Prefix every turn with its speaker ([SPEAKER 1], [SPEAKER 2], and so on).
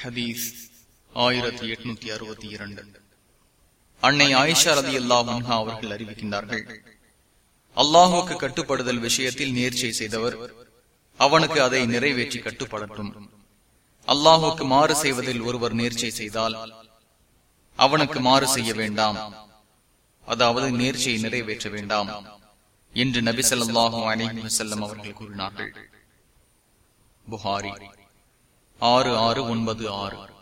[SPEAKER 1] ஹதீஸ் ஆயிரத்தி எட்நூத்தி அறுபத்தி இரண்டு. அன்னை ஆயிஷா ரதி அல்லாஹா அவர்கள் அறிவிக்கின்றார்கள் அல்லாஹுக்கு கட்டுப்படுதல் விஷயத்தில் நேர்ச்சை செய்தவர் அவனுக்கு அதை நிறைவேற்றி கட்டுப்படட்டும். அல்லாஹுக்கு மாறு செய்வதில் ஒருவர் நேர்ச்சை செய்தால் அவனுக்கு மாறு செய்ய வேண்டாம். அதாவது நேர்ச்சியை நிறைவேற்ற வேண்டாம் என்று நபி சொல்லாஹும் அலிஹி வசல்லம் அவர்கள் கூறினார்கள். புகாரி ஆறு ஆறு ஒன்பது ஆறு.